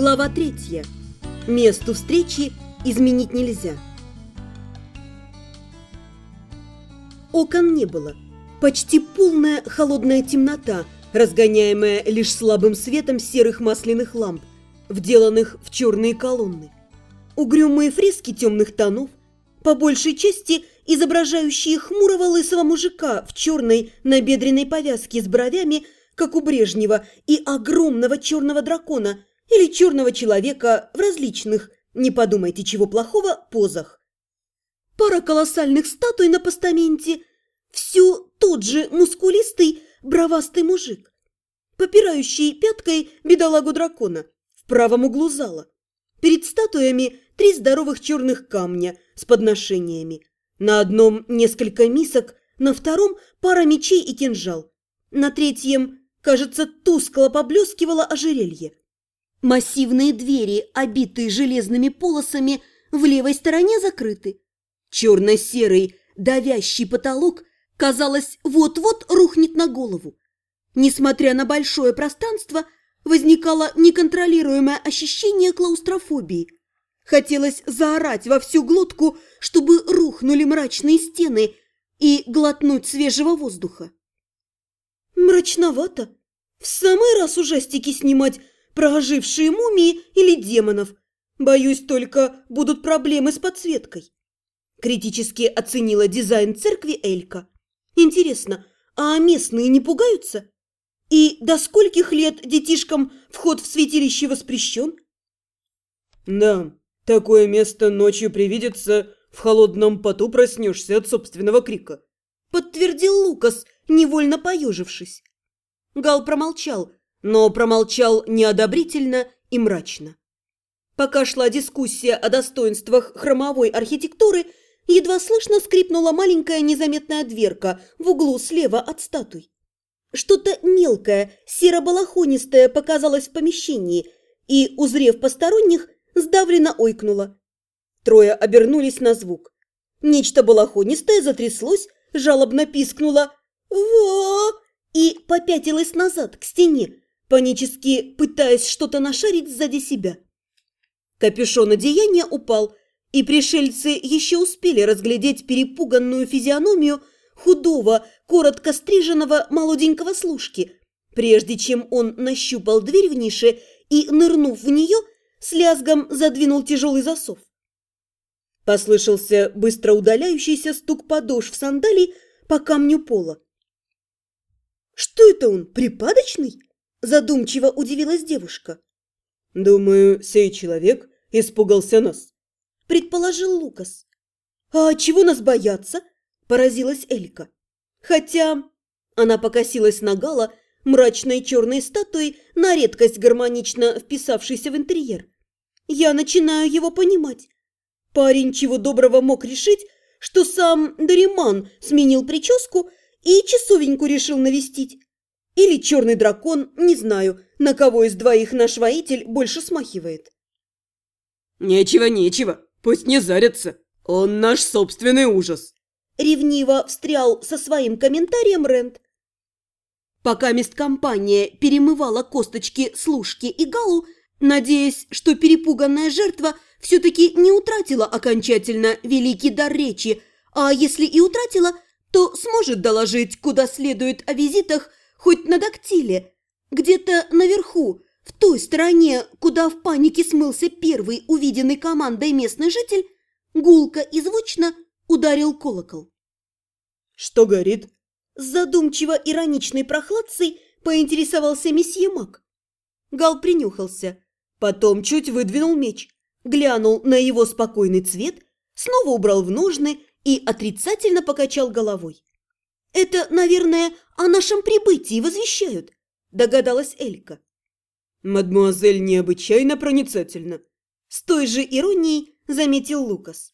Глава третья. Месту встречи изменить нельзя. Окон не было. Почти полная холодная темнота, разгоняемая лишь слабым светом серых масляных ламп, вделанных в черные колонны. Угрюмые фрески темных тонов, по большей части изображающие хмурого лысого мужика в черной набедренной повязке с бровями, как у Брежнева, и огромного черного дракона или черного человека в различных, не подумайте чего плохого, позах. Пара колоссальных статуй на постаменте, все тот же мускулистый, бровастый мужик, попирающий пяткой бедолагу дракона в правом углу зала. Перед статуями три здоровых черных камня с подношениями. На одном несколько мисок, на втором пара мечей и кинжал. На третьем, кажется, тускло поблескивало ожерелье. Массивные двери, обитые железными полосами, в левой стороне закрыты. Черно-серый, давящий потолок, казалось, вот-вот рухнет на голову. Несмотря на большое пространство, возникало неконтролируемое ощущение клаустрофобии. Хотелось заорать во всю глотку, чтобы рухнули мрачные стены и глотнуть свежего воздуха. Мрачновато. В самый раз ужастики снимать про ожившие мумии или демонов. Боюсь, только будут проблемы с подсветкой. Критически оценила дизайн церкви Элька. Интересно, а местные не пугаются? И до скольких лет детишкам вход в святилище воспрещен? Да, такое место ночью привидится, в холодном поту проснешься от собственного крика. Подтвердил Лукас, невольно поежившись. Гал промолчал, но промолчал неодобрительно и мрачно. Пока шла дискуссия о достоинствах хромовой архитектуры, едва слышно скрипнула маленькая незаметная дверка в углу слева от статуй. Что-то мелкое, серо-балахонистое показалось в помещении и, узрев посторонних, сдавленно ойкнуло. Трое обернулись на звук. Нечто балахонистое затряслось, жалобно пискнуло «Во!» и попятилось назад, к стене, панически пытаясь что-то нашарить сзади себя. Капюшон одеяния упал, и пришельцы еще успели разглядеть перепуганную физиономию худого, коротко стриженного молоденького служки, прежде чем он нащупал дверь в нише и, нырнув в нее, с лязгом задвинул тяжелый засов. Послышался быстро удаляющийся стук подошв сандалий по камню пола. «Что это он, припадочный?» – задумчиво удивилась девушка. «Думаю, сей человек испугался нас», – предположил Лукас. «А чего нас бояться?» – поразилась Элька. «Хотя...» – она покосилась на Гала, мрачной черной статуей, на редкость гармонично вписавшейся в интерьер. «Я начинаю его понимать. Парень чего доброго мог решить, что сам Дариман сменил прическу и часовеньку решил навестить. Или черный дракон, не знаю, на кого из двоих наш воитель больше смахивает. «Нечего, нечего, пусть не зарятся, он наш собственный ужас!» Ревниво встрял со своим комментарием Рент. Пока месткомпания перемывала косточки служки и галу, надеясь, что перепуганная жертва все-таки не утратила окончательно великий дар речи, а если и утратила, то сможет доложить куда следует о визитах хоть на дактиле. Где-то наверху, в той стороне, куда в панике смылся первый увиденный командой местный житель, гулко и звучно ударил колокол. «Что горит?» С задумчиво-ироничной прохладцей поинтересовался месье Мак. Гал принюхался, потом чуть выдвинул меч, глянул на его спокойный цвет, снова убрал в ножны и отрицательно покачал головой. «Это, наверное, о нашем прибытии возвещают», – догадалась Элька. «Мадмуазель необычайно проницательна», – с той же иронией заметил Лукас.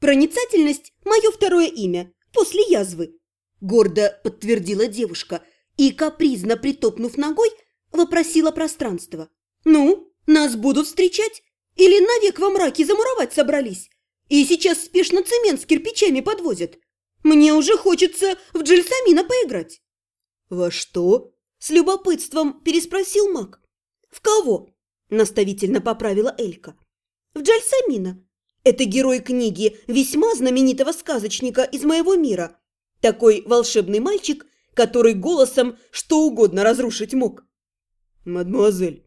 «Проницательность – мое второе имя, после язвы», – гордо подтвердила девушка и, капризно притопнув ногой, вопросила пространство. «Ну, нас будут встречать? Или навек во мраке замуровать собрались? И сейчас спешно цемент с кирпичами подвозят?» Мне уже хочется в Джельсамина поиграть. Во что? С любопытством переспросил маг. В кого? наставительно поправила Элька. В Джальсамина. Это герой книги весьма знаменитого сказочника из моего мира. Такой волшебный мальчик, который голосом что угодно разрушить мог. «Мадемуазель,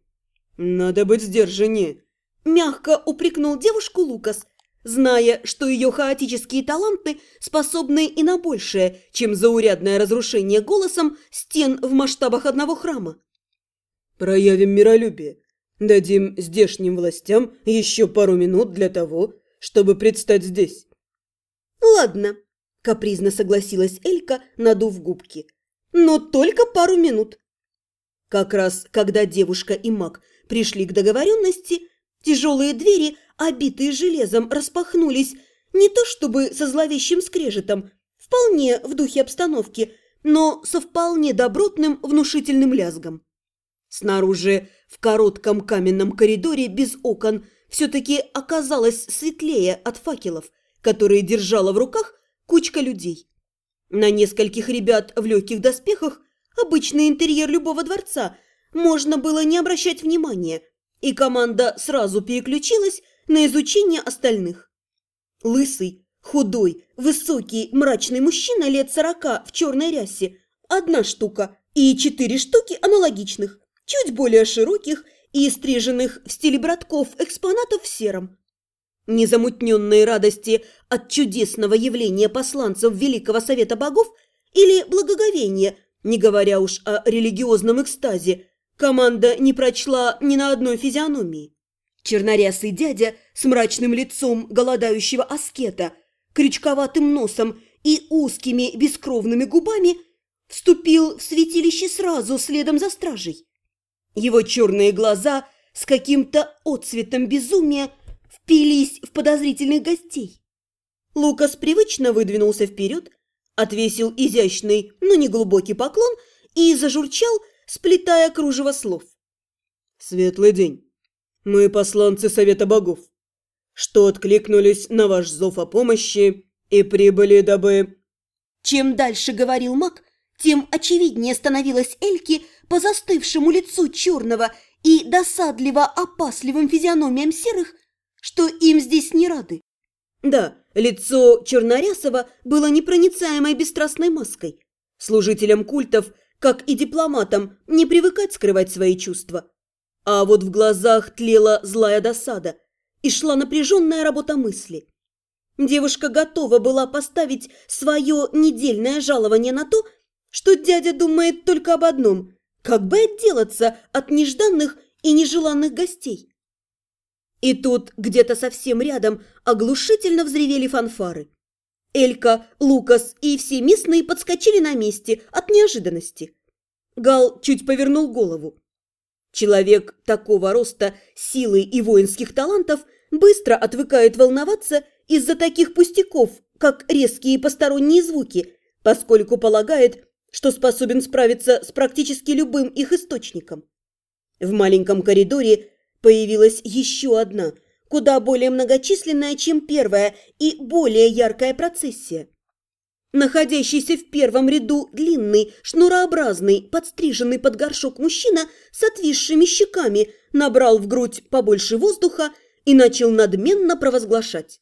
надо быть сдержаннее», – мягко упрекнул девушку Лукас, зная, что ее хаотические таланты способны и на большее, чем заурядное разрушение голосом стен в масштабах одного храма. «Проявим миролюбие. Дадим здешним властям еще пару минут для того, чтобы предстать здесь». «Ладно», – капризно согласилась Элька, надув губки. «Но только пару минут». Как раз когда девушка и маг пришли к договоренности, тяжелые двери, обитые железом, распахнулись не то чтобы со зловещим скрежетом, вполне в духе обстановки, но со вполне добротным внушительным лязгом. Снаружи, в коротком каменном коридоре без окон, все-таки оказалось светлее от факелов, которые держала в руках кучка людей. На нескольких ребят в легких доспехах, обычный интерьер любого дворца, можно было не обращать внимания, и команда сразу переключилась на изучение остальных. Лысый, худой, высокий, мрачный мужчина лет сорока в черной рясе – одна штука, и четыре штуки аналогичных, чуть более широких и стриженных в стиле братков экспонатов в сером. Незамутненные радости от чудесного явления посланцев Великого Совета Богов или благоговения, не говоря уж о религиозном экстазе, команда не прочла ни на одной физиономии. Чернорясый дядя с мрачным лицом голодающего аскета, крючковатым носом и узкими бескровными губами вступил в святилище сразу следом за стражей. Его черные глаза с каким-то отцветом безумия впились в подозрительных гостей. Лукас привычно выдвинулся вперед, отвесил изящный, но не глубокий поклон и зажурчал, сплетая кружево слов. «Светлый день. Мы посланцы Совета Богов, что откликнулись на ваш зов о помощи и прибыли, дабы...» Чем дальше говорил маг, тем очевиднее становилось Эльке по застывшему лицу черного и досадливо опасливым физиономиям серых, что им здесь не рады. Да, лицо Чернорясова было непроницаемой бесстрастной маской. Служителям культов, как и дипломатам, не привыкать скрывать свои чувства. А вот в глазах тлела злая досада и шла напряженная работа мысли. Девушка готова была поставить свое недельное жалование на то, что дядя думает только об одном – как бы отделаться от нежданных и нежеланных гостей. И тут где-то совсем рядом оглушительно взревели фанфары. Элька, Лукас и все местные подскочили на месте от неожиданности. Гал чуть повернул голову. Человек такого роста, силы и воинских талантов быстро отвыкает волноваться из-за таких пустяков, как резкие посторонние звуки, поскольку полагает, что способен справиться с практически любым их источником. В маленьком коридоре появилась еще одна, куда более многочисленная, чем первая, и более яркая процессия. Находящийся в первом ряду длинный, шнурообразный, подстриженный под горшок мужчина с отвисшими щеками набрал в грудь побольше воздуха и начал надменно провозглашать.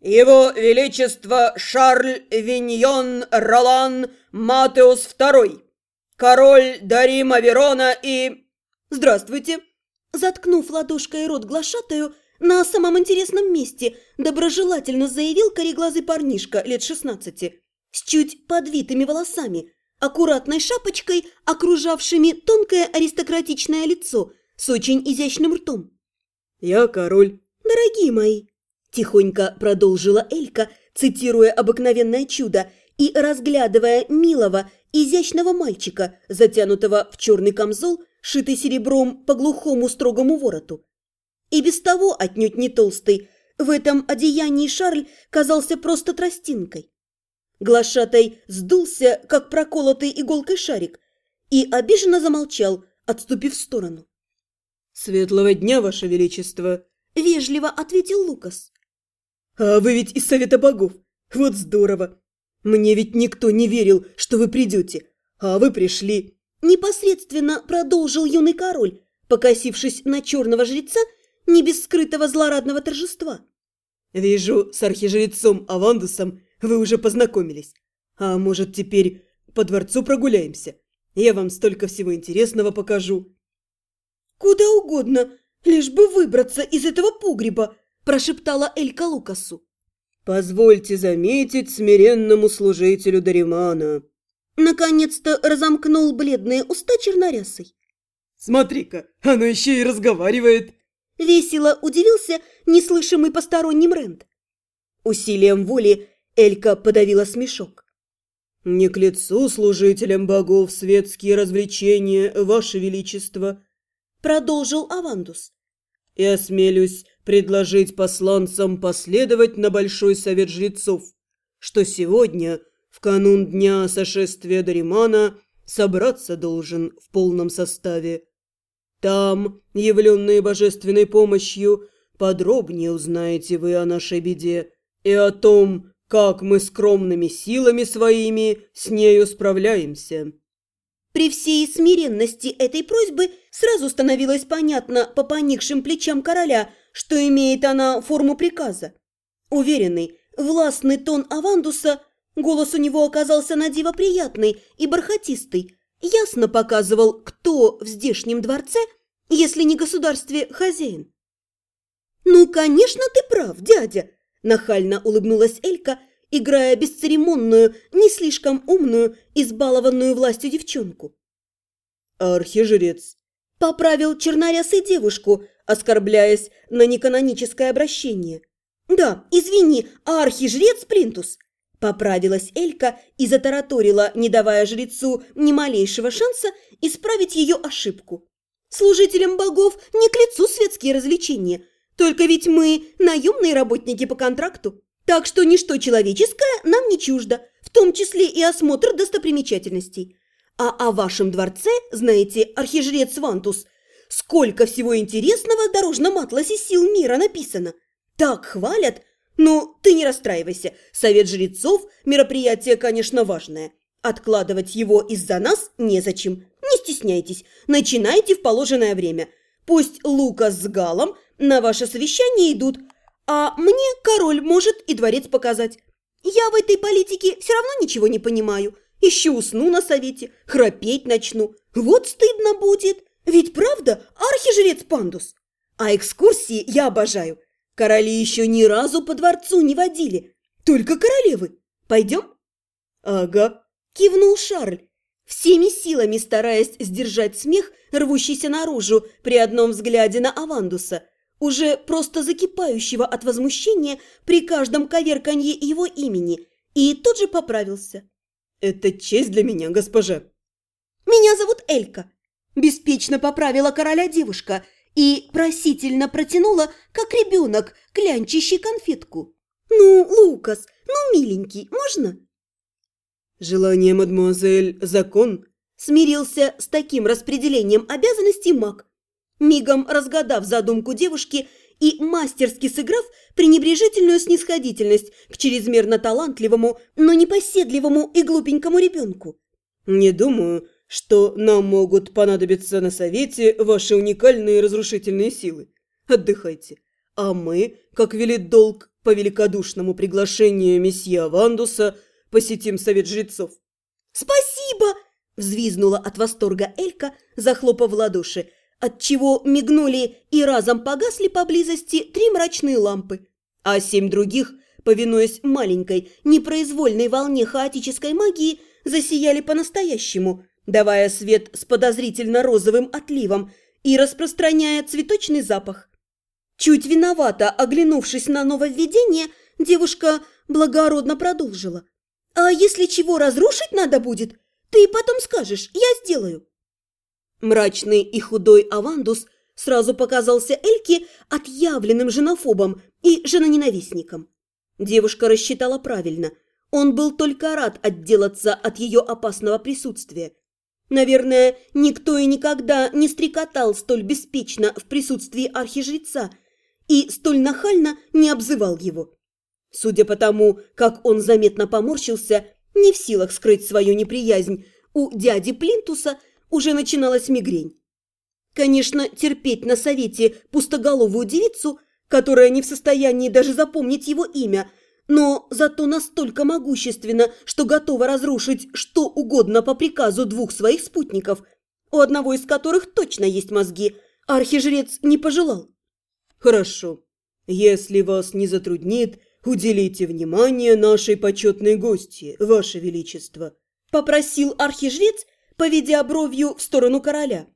Его Величество Шарль Виньон Ролан Матеус II, король Дарима Верона и... Здравствуйте! Заткнув ладошкой рот глашатаю, на самом интересном месте доброжелательно заявил кореглазый парнишка лет шестнадцати, с чуть подвитыми волосами, аккуратной шапочкой, окружавшими тонкое аристократичное лицо с очень изящным ртом. «Я король». «Дорогие мои, Тихонько продолжила Элька, цитируя обыкновенное чудо и разглядывая милого, изящного мальчика, затянутого в черный камзол, шитый серебром по глухому строгому вороту. И без того отнюдь не толстый, в этом одеянии Шарль казался просто тростинкой. Глашатай сдулся, как проколотый иголкой шарик, и обиженно замолчал, отступив в сторону. «Светлого дня, Ваше Величество!» – вежливо ответил Лукас. «А вы ведь из Совета Богов? Вот здорово! Мне ведь никто не верил, что вы придете, а вы пришли!» Непосредственно продолжил юный король, покосившись на черного жреца, не без скрытого злорадного торжества. «Вижу, с архижрецом Авандусом вы уже познакомились. А может, теперь по дворцу прогуляемся? Я вам столько всего интересного покажу». «Куда угодно, лишь бы выбраться из этого погреба», – прошептала Элька Лукасу. «Позвольте заметить смиренному служителю Даримана». Наконец-то разомкнул бледные уста чернорясой. «Смотри-ка, оно еще и разговаривает!» Весело удивился неслышимый посторонним Рент. Усилием воли Элька подавила смешок. «Не к лицу служителям богов светские развлечения, ваше величество», — продолжил Авандус. «И осмелюсь предложить посланцам последовать на Большой Совет Жрецов, что сегодня, в канун Дня Сошествия Даримана, собраться должен в полном составе. Там, явленные божественной помощью, подробнее узнаете вы о нашей беде и о том, как мы скромными силами своими с нею справляемся». При всей смиренности этой просьбы сразу становилось понятно по поникшим плечам короля, что имеет она форму приказа. Уверенный, властный тон Авандуса, голос у него оказался на приятный и бархатистый, ясно показывал, кто в здешнем дворце, если не государстве, хозяин. «Ну, конечно, ты прав, дядя!» – нахально улыбнулась Элька, играя бесцеремонную, не слишком умную, избалованную властью девчонку. «Архижрец!» – поправил чернорясый девушку, оскорбляясь на неканоническое обращение. «Да, извини, архижрец Плинтус!» Поправилась Элька и затараторила, не давая жрецу ни малейшего шанса исправить ее ошибку. «Служителям богов не к лицу светские развлечения, только ведь мы наемные работники по контракту, так что ничто человеческое нам не чуждо, в том числе и осмотр достопримечательностей. А о вашем дворце, знаете, архижрец Вантус, сколько всего интересного в дорожном атласе сил мира написано. Так хвалят, «Ну, ты не расстраивайся. Совет жрецов – мероприятие, конечно, важное. Откладывать его из-за нас незачем. Не стесняйтесь. Начинайте в положенное время. Пусть Лукас с Галом на ваше совещание идут, а мне король может и дворец показать. Я в этой политике все равно ничего не понимаю. Еще усну на совете, храпеть начну. Вот стыдно будет. Ведь правда, архижрец Пандус? А экскурсии я обожаю. Короли еще ни разу по дворцу не водили, только королевы. Пойдем?» «Ага», – кивнул Шарль, всеми силами стараясь сдержать смех, рвущийся наружу при одном взгляде на Авандуса, уже просто закипающего от возмущения при каждом коверканье его имени, и тут же поправился. «Это честь для меня, госпожа». «Меня зовут Элька», – беспечно поправила короля девушка – и просительно протянула, как ребенок, клянчащий конфетку. «Ну, Лукас, ну, миленький, можно?» «Желание, мадемуазель, закон», смирился с таким распределением обязанностей маг, мигом разгадав задумку девушки и мастерски сыграв пренебрежительную снисходительность к чрезмерно талантливому, но непоседливому и глупенькому ребенку. «Не думаю, что нам могут понадобиться на совете ваши уникальные разрушительные силы. Отдыхайте. А мы, как велит долг по великодушному приглашению месье Вандуса, посетим совет жрецов. «Спасибо!» – взвизнула от восторга Элька, захлопав в ладоши, отчего мигнули и разом погасли поблизости три мрачные лампы, а семь других, повинуясь маленькой, непроизвольной волне хаотической магии, засияли по-настоящему, давая свет с подозрительно розовым отливом и распространяя цветочный запах. Чуть виновато оглянувшись на нововведение, девушка благородно продолжила. «А если чего разрушить надо будет, ты потом скажешь, я сделаю». Мрачный и худой Авандус сразу показался Эльке отъявленным женофобом и женоненавистником. Девушка рассчитала правильно. Он был только рад отделаться от ее опасного присутствия. Наверное, никто и никогда не стрекотал столь беспечно в присутствии архижреца и столь нахально не обзывал его. Судя по тому, как он заметно поморщился, не в силах скрыть свою неприязнь, у дяди Плинтуса уже начиналась мигрень. Конечно, терпеть на совете пустоголовую девицу, которая не в состоянии даже запомнить его имя, но зато настолько могущественно, что готова разрушить что угодно по приказу двух своих спутников, у одного из которых точно есть мозги, а архижрец не пожелал. Хорошо. Если вас не затруднит, уделите внимание нашей почетной гости, ваше величество. Попросил архижрец, поведя бровью в сторону короля.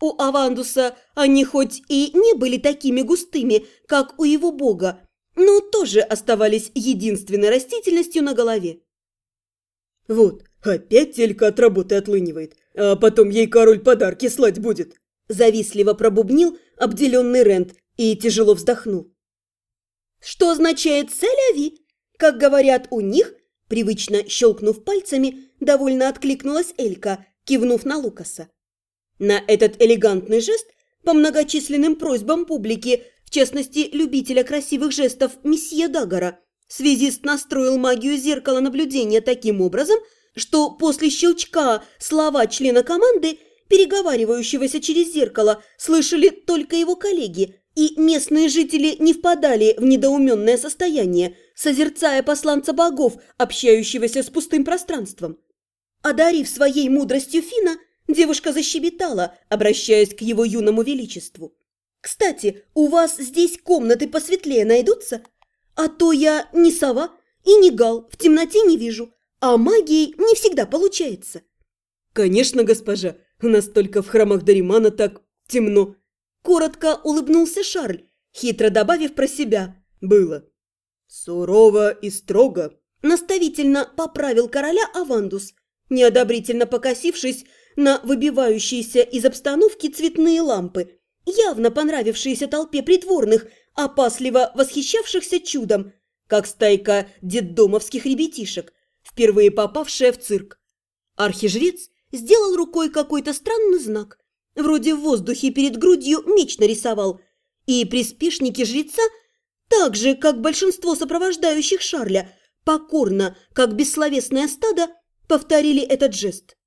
У Авандуса они хоть и не были такими густыми, как у его бога, но тоже оставались единственной растительностью на голове. Вот, опять телька от работы отлынивает, а потом ей король подарки слать будет. Завистливо пробубнил обделенный Рент и тяжело вздохнул. Что означает «селяви»? Как говорят у них, привычно щелкнув пальцами, довольно откликнулась Элька, кивнув на Лукаса. На этот элегантный жест, по многочисленным просьбам публики, в частности, любителя красивых жестов месье Дагора, связист настроил магию зеркала наблюдения таким образом, что после щелчка слова члена команды, переговаривающегося через зеркало, слышали только его коллеги, и местные жители не впадали в недоуменное состояние, созерцая посланца богов, общающегося с пустым пространством. Одарив своей мудростью Фина, Девушка защебетала, обращаясь к его юному величеству. «Кстати, у вас здесь комнаты посветлее найдутся? А то я не сова и не гал, в темноте не вижу, а магией не всегда получается». «Конечно, госпожа, у нас только в храмах Даримана так темно». Коротко улыбнулся Шарль, хитро добавив про себя «было». «Сурово и строго», – наставительно поправил короля Авандус, неодобрительно покосившись на выбивающиеся из обстановки цветные лампы, явно понравившиеся толпе притворных, опасливо восхищавшихся чудом, как стайка детдомовских ребятишек, впервые попавшая в цирк. Архижрец сделал рукой какой-то странный знак, вроде в воздухе перед грудью меч нарисовал, и приспешники жреца, так же, как большинство сопровождающих Шарля, покорно, как бессловесное стадо, повторили этот жест.